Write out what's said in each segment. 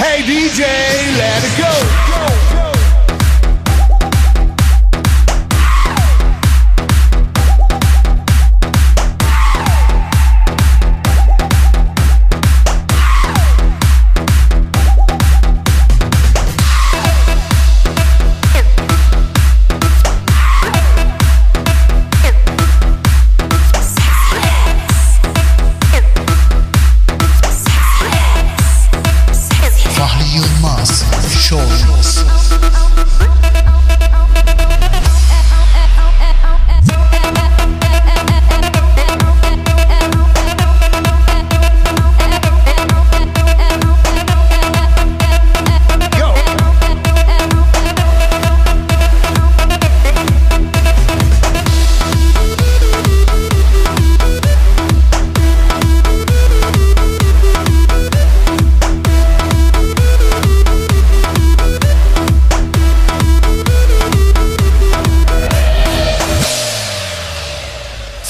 Hey DJ, let it go.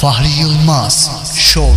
Fahri Yılmaz Show